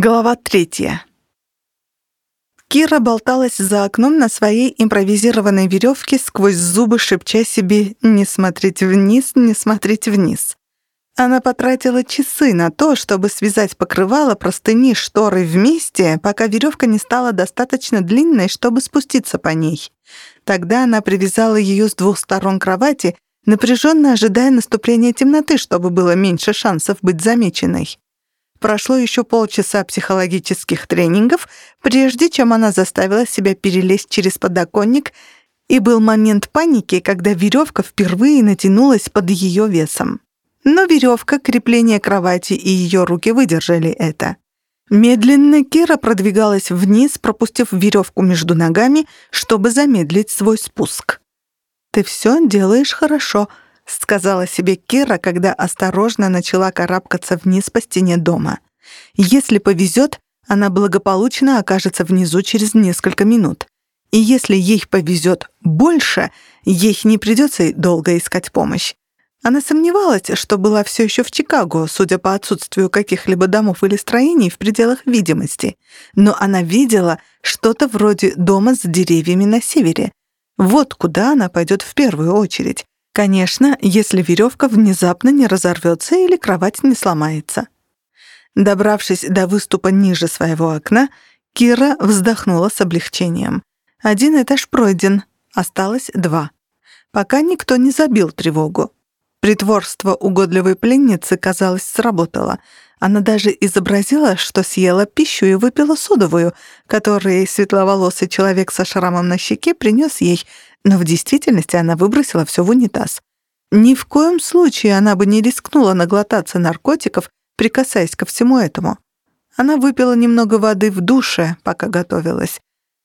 Глава третья. Кира болталась за окном на своей импровизированной веревке сквозь зубы, шепча себе «не смотреть вниз, не смотреть вниз». Она потратила часы на то, чтобы связать покрывало, простыни, шторы вместе, пока веревка не стала достаточно длинной, чтобы спуститься по ней. Тогда она привязала ее с двух сторон кровати, напряженно ожидая наступления темноты, чтобы было меньше шансов быть замеченной. Прошло еще полчаса психологических тренингов, прежде чем она заставила себя перелезть через подоконник, и был момент паники, когда веревка впервые натянулась под ее весом. Но веревка, крепление кровати и ее руки выдержали это. Медленно Кира продвигалась вниз, пропустив веревку между ногами, чтобы замедлить свой спуск. «Ты все делаешь хорошо», — сказала себе Кира, когда осторожно начала карабкаться вниз по стене дома. «Если повезет, она благополучно окажется внизу через несколько минут. И если ей повезет больше, ей не придется долго искать помощь. Она сомневалась, что была все еще в Чикаго, судя по отсутствию каких-либо домов или строений в пределах видимости. Но она видела что-то вроде дома с деревьями на севере. Вот куда она пойдет в первую очередь. Конечно, если веревка внезапно не разорвется или кровать не сломается. Добравшись до выступа ниже своего окна, Кира вздохнула с облегчением. Один этаж пройден, осталось два. Пока никто не забил тревогу. Притворство угодливой пленницы, казалось, сработало. Она даже изобразила, что съела пищу и выпила содовую, которую светловолосый человек со шрамом на щеке принес ей, но в действительности она выбросила все в унитаз. Ни в коем случае она бы не рискнула наглотаться наркотиков, прикасаясь ко всему этому. Она выпила немного воды в душе, пока готовилась.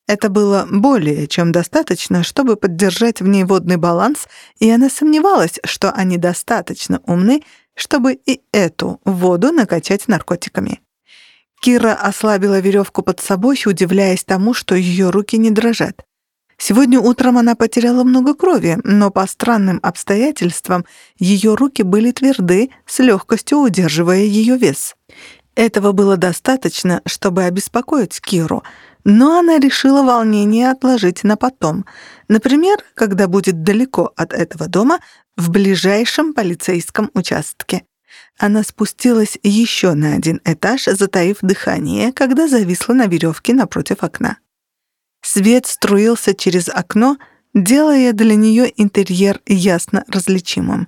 Это было более чем достаточно, чтобы поддержать в ней водный баланс, и она сомневалась, что они достаточно умны, чтобы и эту воду накачать наркотиками. Кира ослабила веревку под собой, удивляясь тому, что ее руки не дрожат. Сегодня утром она потеряла много крови, но по странным обстоятельствам ее руки были тверды, с легкостью удерживая ее вес. Этого было достаточно, чтобы обеспокоить Киру, но она решила волнение отложить на потом, например, когда будет далеко от этого дома в ближайшем полицейском участке. Она спустилась еще на один этаж, затаив дыхание, когда зависла на веревке напротив окна. Свет струился через окно, делая для нее интерьер ясно различимым.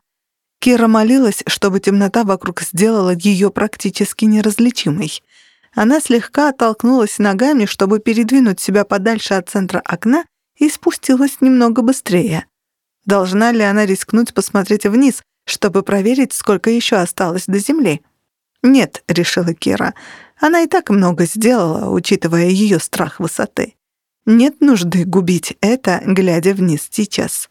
Кира молилась, чтобы темнота вокруг сделала ее практически неразличимой. Она слегка оттолкнулась ногами, чтобы передвинуть себя подальше от центра окна, и спустилась немного быстрее. Должна ли она рискнуть посмотреть вниз, чтобы проверить, сколько еще осталось до земли? «Нет», — решила Кира, — «она и так много сделала, учитывая ее страх высоты». Нет нужды губить это, глядя вниз сейчас.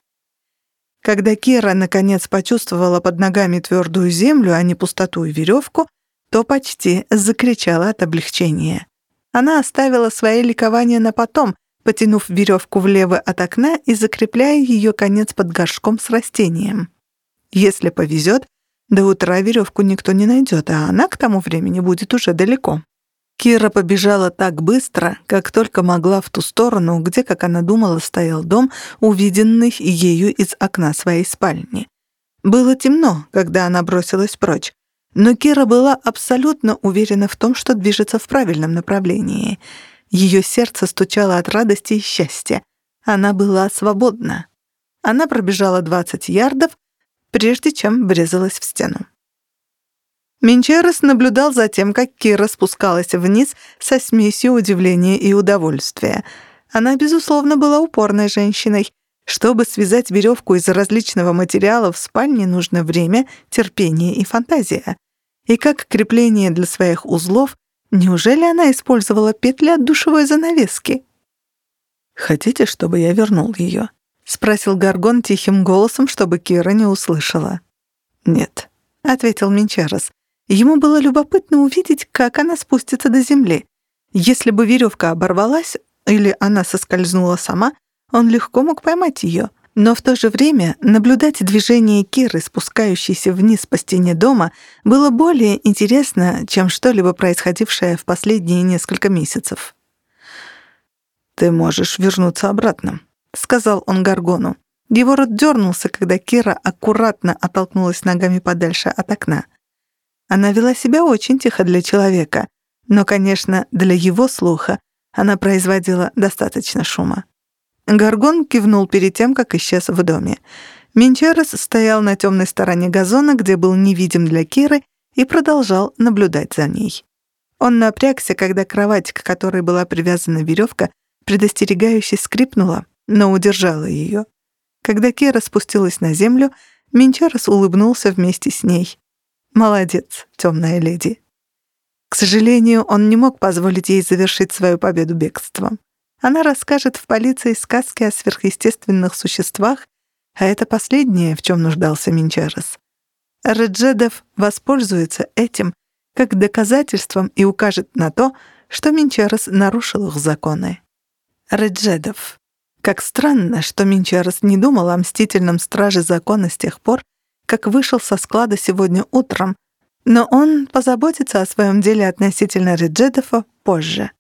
Когда Кира наконец почувствовала под ногами твердую землю, а не пустоту и веревку, то почти закричала от облегчения. Она оставила свое ликование на потом, потянув веревку влево от окна и закрепляя ее конец под горшком с растением. Если повезет, до утра веревку никто не найдет, а она к тому времени будет уже далеко. Кира побежала так быстро, как только могла в ту сторону, где, как она думала, стоял дом, увиденный ею из окна своей спальни. Было темно, когда она бросилась прочь, но Кира была абсолютно уверена в том, что движется в правильном направлении. Ее сердце стучало от радости и счастья. Она была свободна. Она пробежала 20 ярдов, прежде чем врезалась в стену. Менчерес наблюдал за тем, как Кира спускалась вниз со смесью удивления и удовольствия. Она, безусловно, была упорной женщиной. Чтобы связать веревку из различного материала в спальне, нужно время, терпение и фантазия. И как крепление для своих узлов, неужели она использовала петли от душевой занавески? «Хотите, чтобы я вернул ее?» — спросил Гаргон тихим голосом, чтобы Кира не услышала. «Нет», — ответил Менчерес. Ему было любопытно увидеть, как она спустится до земли. Если бы веревка оборвалась или она соскользнула сама, он легко мог поймать ее. Но в то же время наблюдать движение Киры, спускающейся вниз по стене дома, было более интересно, чем что-либо происходившее в последние несколько месяцев. «Ты можешь вернуться обратно», — сказал он Гаргону. Его рот дернулся, когда Кира аккуратно оттолкнулась ногами подальше от окна. Она вела себя очень тихо для человека, но, конечно, для его слуха она производила достаточно шума. Гаргон кивнул перед тем, как исчез в доме. Минчерес стоял на темной стороне газона, где был невидим для Киры, и продолжал наблюдать за ней. Он напрягся, когда кровать, к которой была привязана веревка, предостерегающе скрипнула, но удержала ее. Когда Кира спустилась на землю, Минчерес улыбнулся вместе с ней. «Молодец, темная леди». К сожалению, он не мог позволить ей завершить свою победу бегством. Она расскажет в полиции сказки о сверхъестественных существах, а это последнее, в чем нуждался Минчарес. Реджедов воспользуется этим как доказательством и укажет на то, что Минчарес нарушил их законы. Реджедов. Как странно, что Минчарес не думал о мстительном страже закона с тех пор, как вышел со склада сегодня утром, но он позаботится о своем деле относительно Реджедова позже.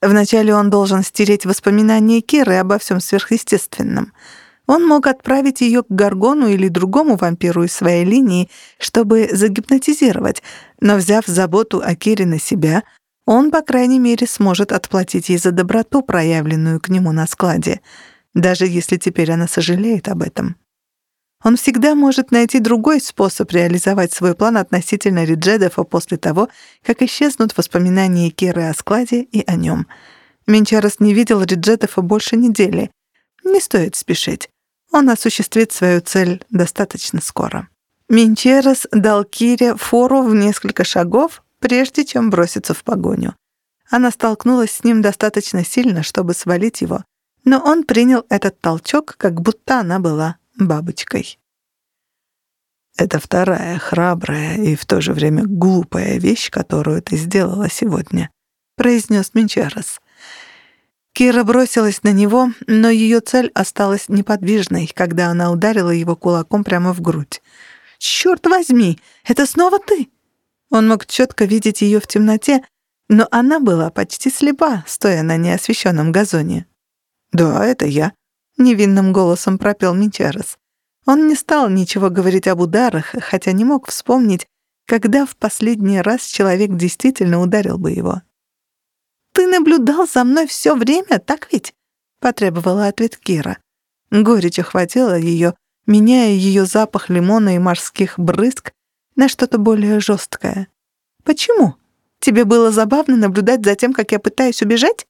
Вначале он должен стереть воспоминания Киры обо всем сверхъестественном. Он мог отправить ее к Гаргону или другому вампиру из своей линии, чтобы загипнотизировать, но взяв заботу о Кире на себя, он, по крайней мере, сможет отплатить ей за доброту, проявленную к нему на складе, даже если теперь она сожалеет об этом. Он всегда может найти другой способ реализовать свой план относительно Риджедова после того, как исчезнут воспоминания Киры о складе и о нем. Менчарос не видел Риджедова больше недели. Не стоит спешить. Он осуществит свою цель достаточно скоро. Менчерос дал Кире фору в несколько шагов, прежде чем броситься в погоню. Она столкнулась с ним достаточно сильно, чтобы свалить его, но он принял этот толчок, как будто она была бабочкой. Это вторая храбрая и в то же время глупая вещь, которую ты сделала сегодня, произнес Минчарес. Кира бросилась на него, но ее цель осталась неподвижной, когда она ударила его кулаком прямо в грудь. «Черт возьми! Это снова ты!» Он мог четко видеть ее в темноте, но она была почти слепа, стоя на неосвещенном газоне. «Да, это я», невинным голосом пропел Мичарес. Он не стал ничего говорить об ударах, хотя не мог вспомнить, когда в последний раз человек действительно ударил бы его. «Ты наблюдал за мной все время, так ведь?» — потребовала ответ Кира. Горечь охватила ее, меняя ее запах лимона и морских брызг на что-то более жесткое. «Почему? Тебе было забавно наблюдать за тем, как я пытаюсь убежать?»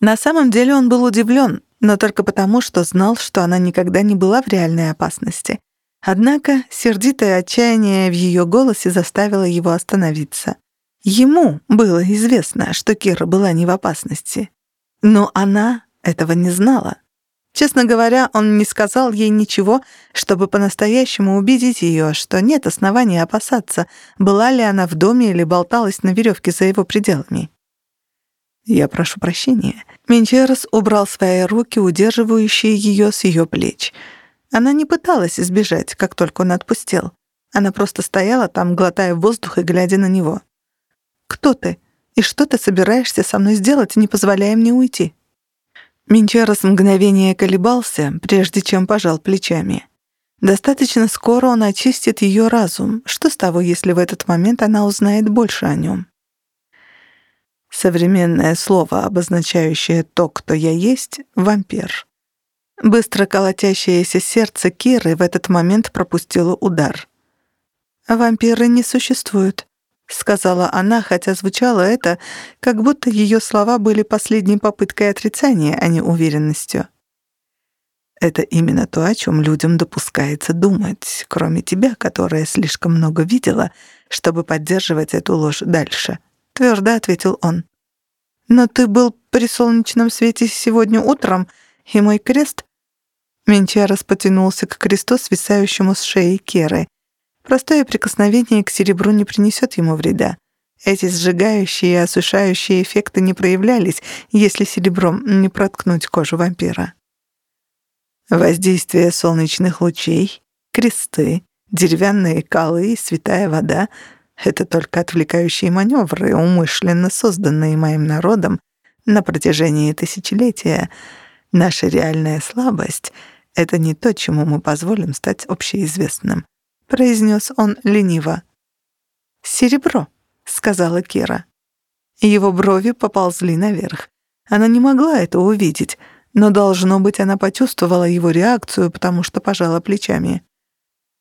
На самом деле он был удивлен, но только потому, что знал, что она никогда не была в реальной опасности. Однако сердитое отчаяние в ее голосе заставило его остановиться. Ему было известно, что Кира была не в опасности. Но она этого не знала. Честно говоря, он не сказал ей ничего, чтобы по-настоящему убедить ее, что нет оснований опасаться, была ли она в доме или болталась на веревке за его пределами. «Я прошу прощения». Менчерос убрал свои руки, удерживающие ее с ее плеч. Она не пыталась избежать, как только он отпустил. Она просто стояла там, глотая воздух и глядя на него. «Кто ты? И что ты собираешься со мной сделать, не позволяя мне уйти?» Менчерос мгновение колебался, прежде чем пожал плечами. Достаточно скоро он очистит ее разум. Что с того, если в этот момент она узнает больше о нем? Современное слово, обозначающее то, кто я есть — вампир. Быстро колотящееся сердце Киры в этот момент пропустило удар. «Вампиры не существуют», — сказала она, хотя звучало это, как будто ее слова были последней попыткой отрицания, а не уверенностью. Это именно то, о чем людям допускается думать, кроме тебя, которая слишком много видела, чтобы поддерживать эту ложь дальше твердо ответил он. «Но ты был при солнечном свете сегодня утром, и мой крест...» Менчарос потянулся к кресту, свисающему с шеи Керы. Простое прикосновение к серебру не принесет ему вреда. Эти сжигающие и осушающие эффекты не проявлялись, если серебром не проткнуть кожу вампира. Воздействие солнечных лучей, кресты, деревянные колы и святая вода — это только отвлекающие маневры, умышленно созданные моим народом на протяжении тысячелетия. Наша реальная слабость — это не то, чему мы позволим стать общеизвестным», — произнес он лениво. «Серебро», — сказала Кира. Его брови поползли наверх. Она не могла это увидеть — но, должно быть, она почувствовала его реакцию, потому что пожала плечами.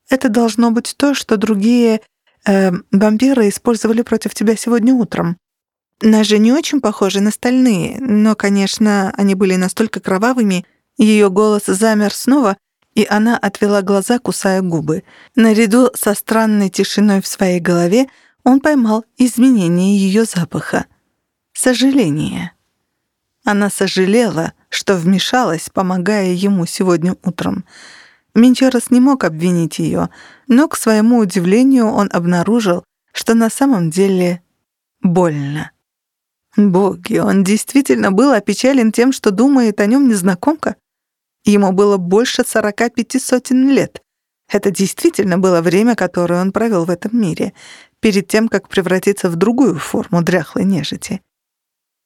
«Это должно быть то, что другие э, вампиры использовали против тебя сегодня утром. Ножи не очень похожи на стальные, но, конечно, они были настолько кровавыми, ее голос замер снова, и она отвела глаза, кусая губы. Наряду со странной тишиной в своей голове он поймал изменение ее запаха. Сожаление. Она сожалела, что вмешалась, помогая ему сегодня утром. Менчерос не мог обвинить ее, но, к своему удивлению, он обнаружил, что на самом деле больно. Боги, он действительно был опечален тем, что думает о нем незнакомка. Ему было больше сорока пяти сотен лет. Это действительно было время, которое он провел в этом мире, перед тем, как превратиться в другую форму дряхлой нежити.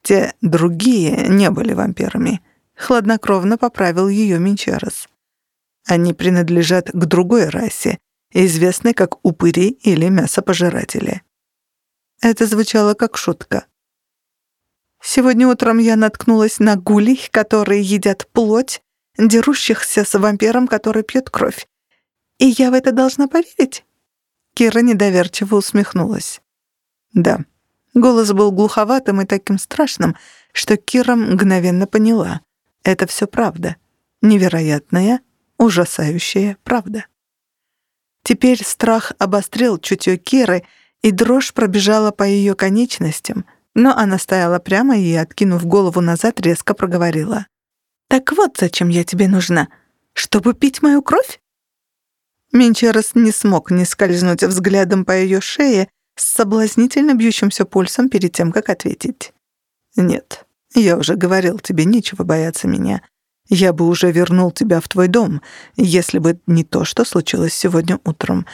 Те другие не были вампирами хладнокровно поправил ее Минчарес. Они принадлежат к другой расе, известной как упыри или мясопожиратели. Это звучало как шутка. Сегодня утром я наткнулась на гулей, которые едят плоть, дерущихся с вампиром, который пьет кровь. И я в это должна поверить? Кира недоверчиво усмехнулась. Да. Голос был глуховатым и таким страшным, что Кира мгновенно поняла. Это все правда. Невероятная, ужасающая правда. Теперь страх обострил чутье Киры, и дрожь пробежала по ее конечностям, но она стояла прямо и, откинув голову назад, резко проговорила. «Так вот, зачем я тебе нужна? Чтобы пить мою кровь?» Менчерос не смог не скользнуть взглядом по ее шее с соблазнительно бьющимся пульсом перед тем, как ответить. «Нет, я уже говорил, тебе нечего бояться меня. Я бы уже вернул тебя в твой дом, если бы не то, что случилось сегодня утром.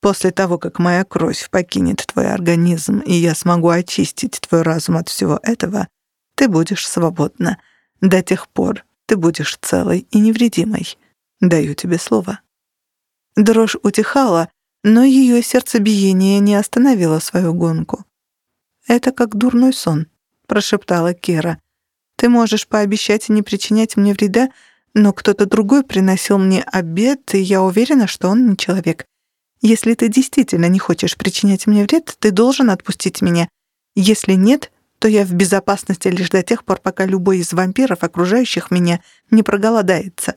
После того, как моя кровь покинет твой организм, и я смогу очистить твой разум от всего этого, ты будешь свободна. До тех пор ты будешь целой и невредимой. Даю тебе слово». Дрожь утихала, но ее сердцебиение не остановило свою гонку. Это как дурной сон прошептала Кира. «Ты можешь пообещать не причинять мне вреда, но кто-то другой приносил мне обед, и я уверена, что он не человек. Если ты действительно не хочешь причинять мне вред, ты должен отпустить меня. Если нет, то я в безопасности лишь до тех пор, пока любой из вампиров, окружающих меня, не проголодается».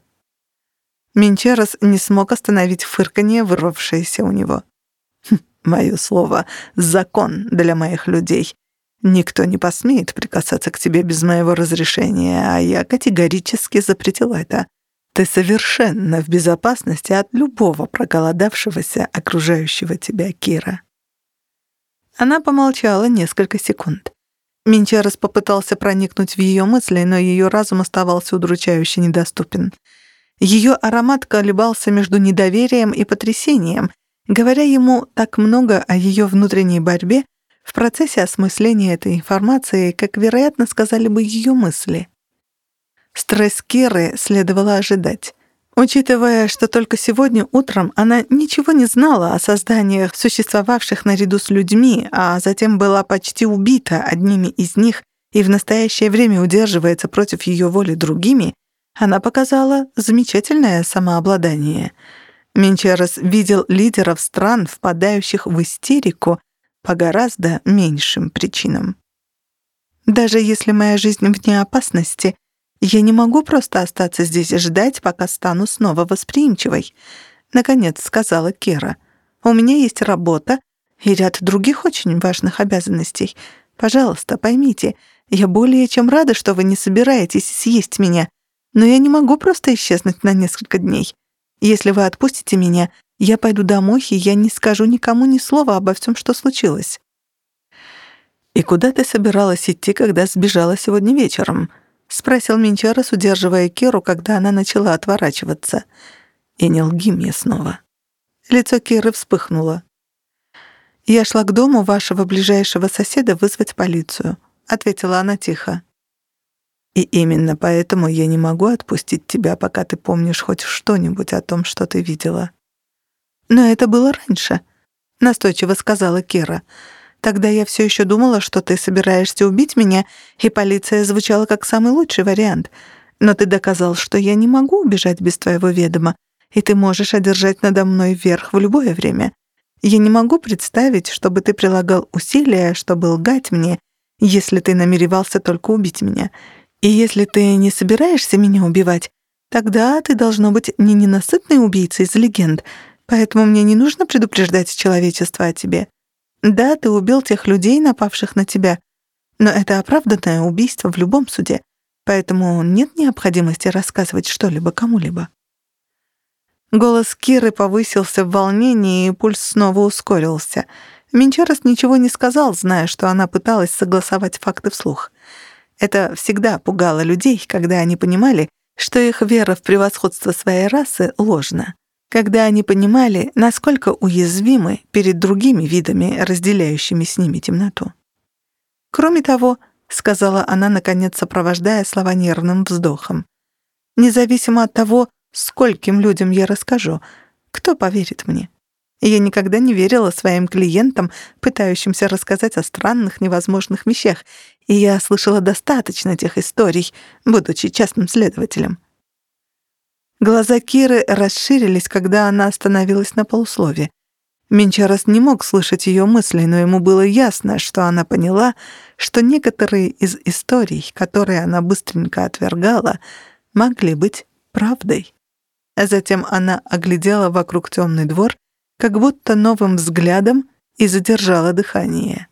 Менчерос не смог остановить фырканье, вырвавшееся у него. «Хм, «Мое слово — закон для моих людей. Никто не посмеет прикасаться к тебе без моего разрешения, а я категорически запретил это. Ты совершенно в безопасности от любого проголодавшегося окружающего тебя Кира». Она помолчала несколько секунд. Минчарес попытался проникнуть в ее мысли, но ее разум оставался удручающе недоступен. Ее аромат колебался между недоверием и потрясением, говоря ему так много о ее внутренней борьбе, в процессе осмысления этой информации, как, вероятно, сказали бы ее мысли. Стресс Киры следовало ожидать. Учитывая, что только сегодня утром она ничего не знала о созданиях, существовавших наряду с людьми, а затем была почти убита одними из них и в настоящее время удерживается против ее воли другими, она показала замечательное самообладание. Менчерес видел лидеров стран, впадающих в истерику, по гораздо меньшим причинам. Даже если моя жизнь вне опасности, я не могу просто остаться здесь и ждать, пока стану снова восприимчивой, наконец сказала Кера. У меня есть работа и ряд других очень важных обязанностей. Пожалуйста, поймите, я более чем рада, что вы не собираетесь съесть меня, но я не могу просто исчезнуть на несколько дней. Если вы отпустите меня, я пойду домой, и я не скажу никому ни слова обо всем, что случилось». «И куда ты собиралась идти, когда сбежала сегодня вечером?» — спросил Минчарес, удерживая Киру, когда она начала отворачиваться. «И не лги мне снова». Лицо Киры вспыхнуло. «Я шла к дому вашего ближайшего соседа вызвать полицию», — ответила она тихо. «И именно поэтому я не могу отпустить тебя, пока ты помнишь хоть что-нибудь о том, что ты видела». «Но это было раньше», — настойчиво сказала Кира. «Тогда я все еще думала, что ты собираешься убить меня, и полиция звучала как самый лучший вариант. Но ты доказал, что я не могу убежать без твоего ведома, и ты можешь одержать надо мной верх в любое время. Я не могу представить, чтобы ты прилагал усилия, чтобы лгать мне, если ты намеревался только убить меня. И если ты не собираешься меня убивать, тогда ты должно быть не ненасытный убийца из легенд, поэтому мне не нужно предупреждать человечество о тебе. Да, ты убил тех людей, напавших на тебя, но это оправданное убийство в любом суде, поэтому нет необходимости рассказывать что-либо кому-либо. Голос Киры повысился в волнении, и пульс снова ускорился. Минчарос ничего не сказал, зная, что она пыталась согласовать факты вслух. Это всегда пугало людей, когда они понимали, что их вера в превосходство своей расы ложна. Когда они понимали, насколько уязвимы перед другими видами, разделяющими с ними темноту. «Кроме того», — сказала она, наконец сопровождая слова нервным вздохом, «независимо от того, Скольким людям я расскажу? Кто поверит мне? Я никогда не верила своим клиентам, пытающимся рассказать о странных, невозможных вещах, и я слышала достаточно тех историй, будучи частным следователем. Глаза Киры расширились, когда она остановилась на полуслове. Минчарос не мог слышать ее мысли, но ему было ясно, что она поняла, что некоторые из историй, которые она быстренько отвергала, могли быть правдой. А затем она оглядела вокруг темный двор, как будто новым взглядом и задержала дыхание.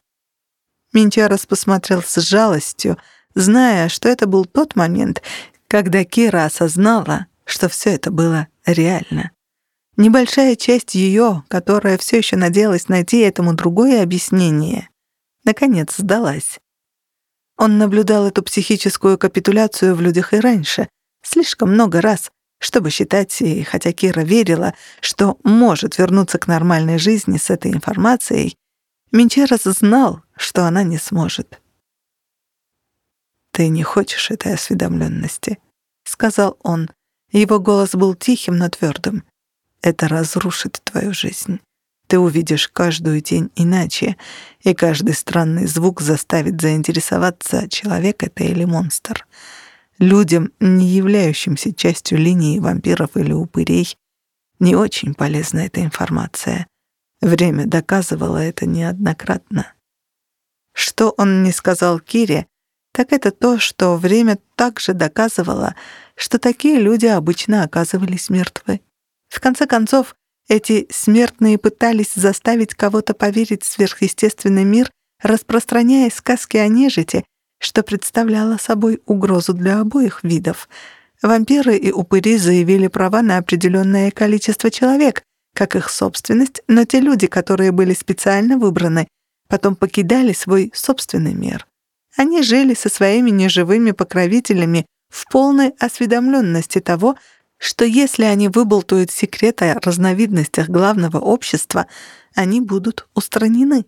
Минчарос посмотрел с жалостью, зная, что это был тот момент, когда Кира осознала, что все это было реально. Небольшая часть ее, которая все еще надеялась найти этому другое объяснение, наконец сдалась. Он наблюдал эту психическую капитуляцию в людях и раньше, слишком много раз, чтобы считать, и хотя Кира верила, что может вернуться к нормальной жизни с этой информацией, Минчерос знал, что она не сможет. «Ты не хочешь этой осведомленности», — сказал он. Его голос был тихим, но твердым. «Это разрушит твою жизнь. Ты увидишь каждую тень иначе, и каждый странный звук заставит заинтересоваться, человек это или монстр. Людям, не являющимся частью линии вампиров или упырей, не очень полезна эта информация. Время доказывало это неоднократно. Что он не сказал Кире, так это то, что время также доказывало, что такие люди обычно оказывались мертвы. В конце концов, эти смертные пытались заставить кого-то поверить в сверхъестественный мир, распространяя сказки о нежити, что представляло собой угрозу для обоих видов. Вампиры и упыри заявили права на определенное количество человек, как их собственность, но те люди, которые были специально выбраны, потом покидали свой собственный мир. Они жили со своими неживыми покровителями в полной осведомленности того, что если они выболтают секреты о разновидностях главного общества, они будут устранены.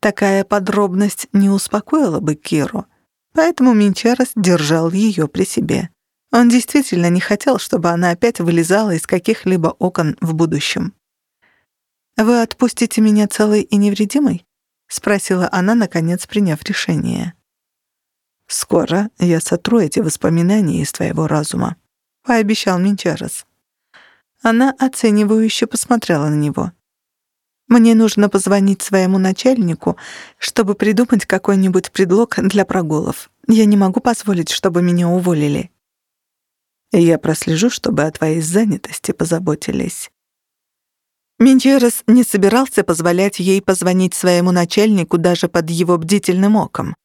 Такая подробность не успокоила бы Киру, поэтому Минчарос держал ее при себе. Он действительно не хотел, чтобы она опять вылезала из каких-либо окон в будущем. «Вы отпустите меня целой и невредимой?» — спросила она, наконец приняв решение. «Скоро я сотру эти воспоминания из твоего разума», — пообещал Минчарос. Она оценивающе посмотрела на него. Мне нужно позвонить своему начальнику, чтобы придумать какой-нибудь предлог для прогулов. Я не могу позволить, чтобы меня уволили. Я прослежу, чтобы о твоей занятости позаботились. Минчерес не собирался позволять ей позвонить своему начальнику даже под его бдительным оком.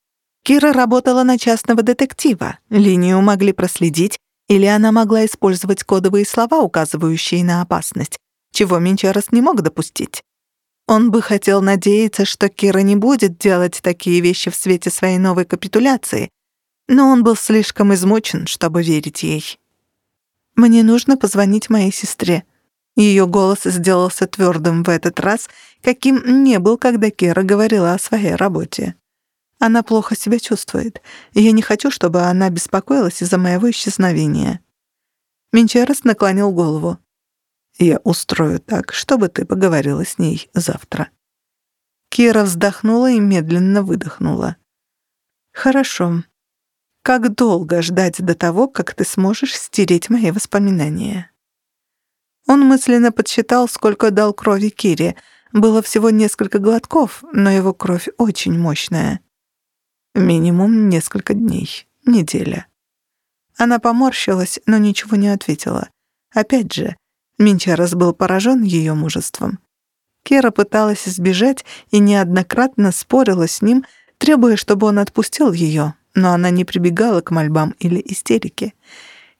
Кира работала на частного детектива, линию могли проследить, или она могла использовать кодовые слова, указывающие на опасность, чего Минчерес не мог допустить. Он бы хотел надеяться, что Кира не будет делать такие вещи в свете своей новой капитуляции, Но он был слишком измучен, чтобы верить ей. «Мне нужно позвонить моей сестре». Ее голос сделался твердым в этот раз, каким не был, когда Кира говорила о своей работе. Она плохо себя чувствует, и я не хочу, чтобы она беспокоилась из-за моего исчезновения. Менчерос наклонил голову. «Я устрою так, чтобы ты поговорила с ней завтра». Кира вздохнула и медленно выдохнула. «Хорошо. Как долго ждать до того, как ты сможешь стереть мои воспоминания?» Он мысленно подсчитал, сколько дал крови Кире. Было всего несколько глотков, но его кровь очень мощная. Минимум несколько дней, неделя. Она поморщилась, но ничего не ответила. Опять же, Минчарос был поражен ее мужеством. Кера пыталась избежать и неоднократно спорила с ним, требуя, чтобы он отпустил ее, но она не прибегала к мольбам или истерике.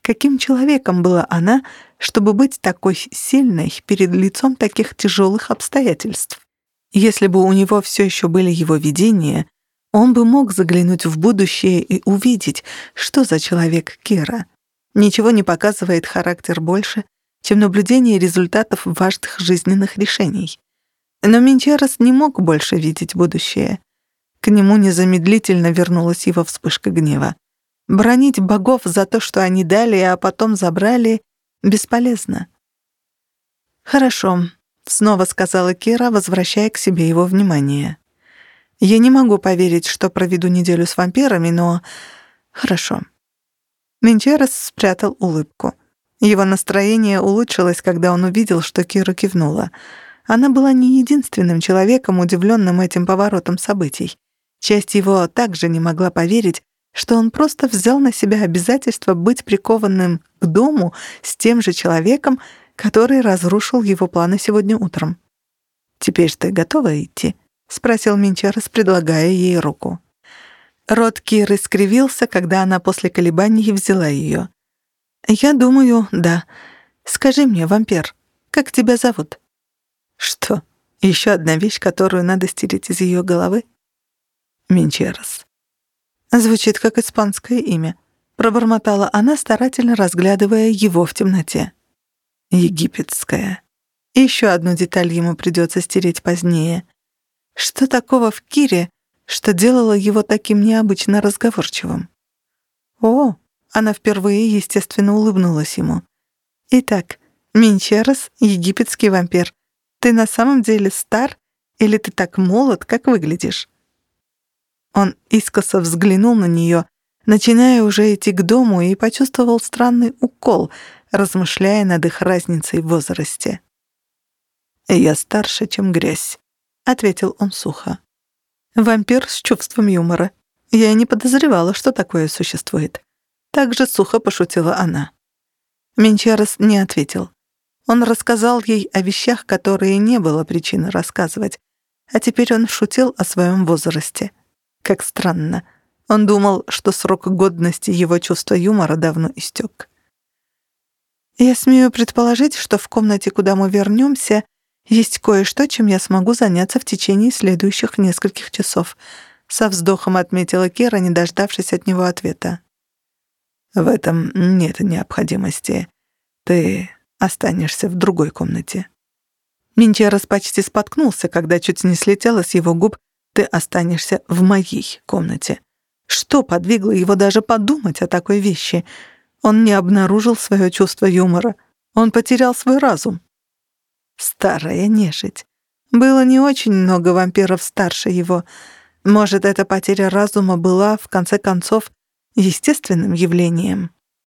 Каким человеком была она, чтобы быть такой сильной перед лицом таких тяжелых обстоятельств? Если бы у него все еще были его видения, он бы мог заглянуть в будущее и увидеть, что за человек Кера. Ничего не показывает характер больше, чем наблюдение результатов важных жизненных решений. Но Минчарос не мог больше видеть будущее. К нему незамедлительно вернулась его вспышка гнева. Бронить богов за то, что они дали, а потом забрали, бесполезно. «Хорошо», — снова сказала Кира, возвращая к себе его внимание. «Я не могу поверить, что проведу неделю с вампирами, но... Хорошо». Менчерес спрятал улыбку. Его настроение улучшилось, когда он увидел, что Кира кивнула — она была не единственным человеком, удивленным этим поворотом событий. Часть его также не могла поверить, что он просто взял на себя обязательство быть прикованным к дому с тем же человеком, который разрушил его планы сегодня утром. «Теперь ты готова идти?» — спросил Минчарес, предлагая ей руку. Рот Киры скривился, когда она после колебаний взяла ее. «Я думаю, да. Скажи мне, вампир, как тебя зовут?» Что? Еще одна вещь, которую надо стереть из ее головы? Минчерос. Звучит как испанское имя. Пробормотала она, старательно разглядывая его в темноте. Египетская. Еще одну деталь ему придется стереть позднее. Что такого в Кире, что делало его таким необычно разговорчивым? О, она впервые, естественно, улыбнулась ему. Итак, Минчерос — египетский вампир. Ты на самом деле стар или ты так молод, как выглядишь?» Он искоса взглянул на нее, начиная уже идти к дому, и почувствовал странный укол, размышляя над их разницей в возрасте. «Я старше, чем грязь», — ответил он сухо. «Вампир с чувством юмора. Я и не подозревала, что такое существует». Так же сухо пошутила она. Менчарес не ответил. Он рассказал ей о вещах, которые не было причины рассказывать, а теперь он шутил о своем возрасте. Как странно. Он думал, что срок годности его чувства юмора давно истек. «Я смею предположить, что в комнате, куда мы вернемся, есть кое-что, чем я смогу заняться в течение следующих нескольких часов», со вздохом отметила Кера, не дождавшись от него ответа. «В этом нет необходимости. Ты останешься в другой комнате». Минчарос почти споткнулся, когда чуть не слетело с его губ «ты останешься в моей комнате». Что подвигло его даже подумать о такой вещи? Он не обнаружил свое чувство юмора. Он потерял свой разум. Старая нежить. Было не очень много вампиров старше его. Может, эта потеря разума была, в конце концов, естественным явлением.